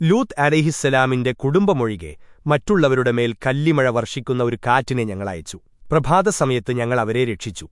ലൂത്ത് അലഹിസ്സലാമിന്റെ കുടുംബമൊഴികെ മറ്റുള്ളവരുടെ മേൽ കല്ലിമഴ വർഷിക്കുന്ന ഒരു കാറ്റിനെ ഞങ്ങളയച്ചു പ്രഭാതസമയത്ത് ഞങ്ങൾ അവരെ രക്ഷിച്ചു.